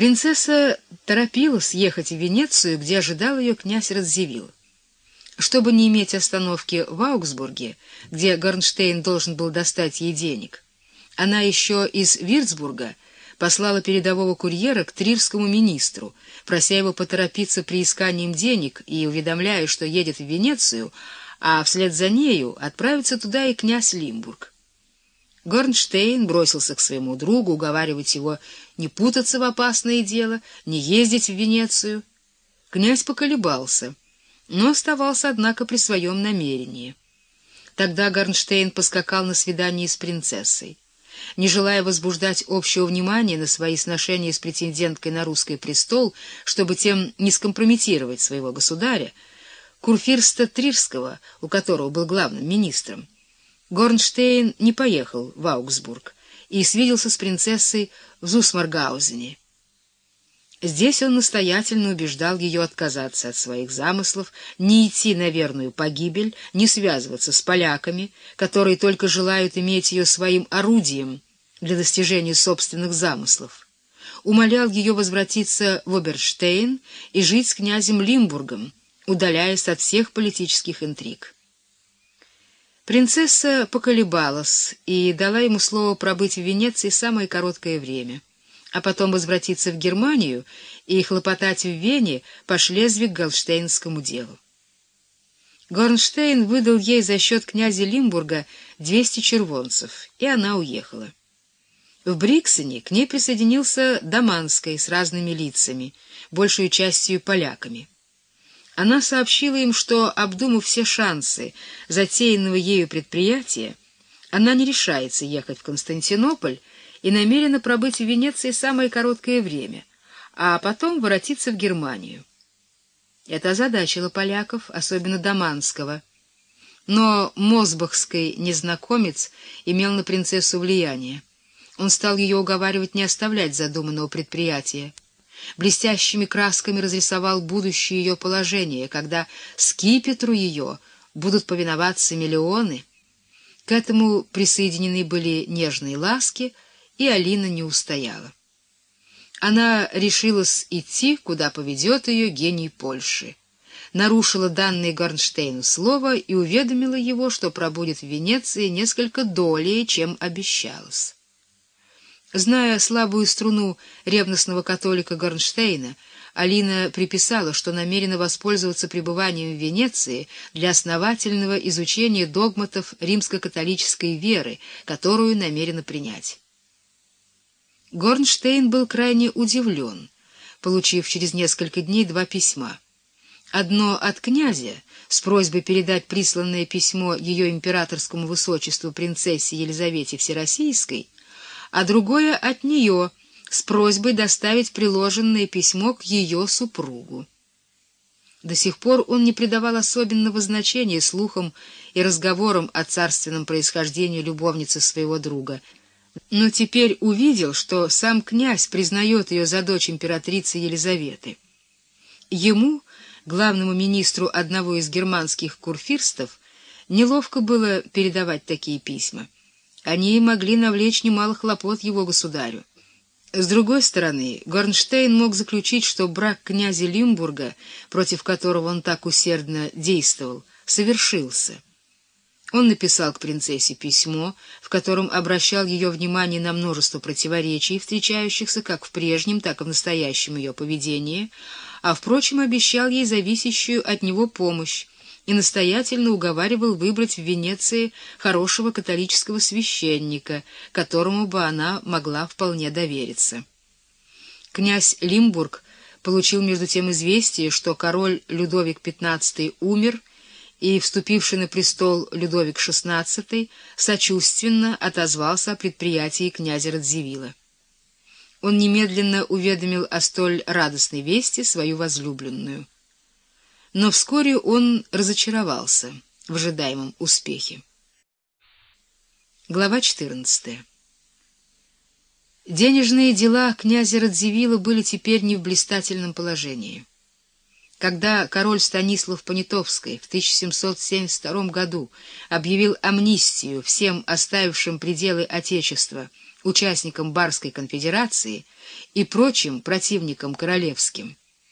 Принцесса торопилась ехать в Венецию, где ожидал ее князь Радзивилл. Чтобы не иметь остановки в Аугсбурге, где Горнштейн должен был достать ей денег, она еще из Вирцбурга послала передового курьера к трирскому министру, прося его поторопиться при искании денег и уведомляя, что едет в Венецию, а вслед за нею отправится туда и князь Лимбург. Горнштейн бросился к своему другу уговаривать его не путаться в опасное дело, не ездить в Венецию. Князь поколебался, но оставался, однако, при своем намерении. Тогда Горнштейн поскакал на свидание с принцессой. Не желая возбуждать общего внимания на свои сношения с претенденткой на русский престол, чтобы тем не скомпрометировать своего государя, Курфирста Трирского, у которого был главным министром, Горнштейн не поехал в Аугсбург и свиделся с принцессой в Зусмаргаузене. Здесь он настоятельно убеждал ее отказаться от своих замыслов, не идти на верную погибель, не связываться с поляками, которые только желают иметь ее своим орудием для достижения собственных замыслов. Умолял ее возвратиться в Оберштейн и жить с князем Лимбургом, удаляясь от всех политических интриг. Принцесса поколебалась и дала ему слово пробыть в Венеции самое короткое время, а потом возвратиться в Германию и хлопотать в Вене по Шлезвиг-Голштейнскому делу. Горнштейн выдал ей за счет князя Лимбурга 200 червонцев, и она уехала. В Бриксене к ней присоединился Даманский с разными лицами, большую частью поляками. Она сообщила им, что, обдумав все шансы затеянного ею предприятия, она не решается ехать в Константинополь и намерена пробыть в Венеции самое короткое время, а потом воротиться в Германию. Это озадачило поляков, особенно Даманского. Но мозбахский незнакомец имел на принцессу влияние. Он стал ее уговаривать не оставлять задуманного предприятия блестящими красками разрисовал будущее ее положение, когда скипетру ее будут повиноваться миллионы. К этому присоединены были нежные ласки, и Алина не устояла. Она решилась идти, куда поведет ее гений Польши. Нарушила данное Горнштейну слово и уведомила его, что пробудет в Венеции несколько долей, чем обещалось. Зная слабую струну ревностного католика Горнштейна, Алина приписала, что намерена воспользоваться пребыванием в Венеции для основательного изучения догматов римско-католической веры, которую намерена принять. Горнштейн был крайне удивлен, получив через несколько дней два письма. Одно от князя с просьбой передать присланное письмо ее императорскому высочеству принцессе Елизавете Всероссийской — а другое от нее с просьбой доставить приложенное письмо к ее супругу. До сих пор он не придавал особенного значения слухам и разговорам о царственном происхождении любовницы своего друга, но теперь увидел, что сам князь признает ее за дочь императрицы Елизаветы. Ему, главному министру одного из германских курфирстов, неловко было передавать такие письма. Они могли навлечь немало хлопот его государю. С другой стороны, Горнштейн мог заключить, что брак князя Лимбурга, против которого он так усердно действовал, совершился. Он написал к принцессе письмо, в котором обращал ее внимание на множество противоречий, встречающихся как в прежнем, так и в настоящем ее поведении, а, впрочем, обещал ей зависящую от него помощь, и настоятельно уговаривал выбрать в Венеции хорошего католического священника, которому бы она могла вполне довериться. Князь Лимбург получил между тем известие, что король Людовик XV умер, и вступивший на престол Людовик XVI сочувственно отозвался о предприятии князя Радзивилла. Он немедленно уведомил о столь радостной вести свою возлюбленную но вскоре он разочаровался в ожидаемом успехе. Глава 14. Денежные дела князя Радзивилла были теперь не в блистательном положении. Когда король Станислав Понятовский в 1772 году объявил амнистию всем оставившим пределы Отечества участникам Барской конфедерации и прочим противникам королевским,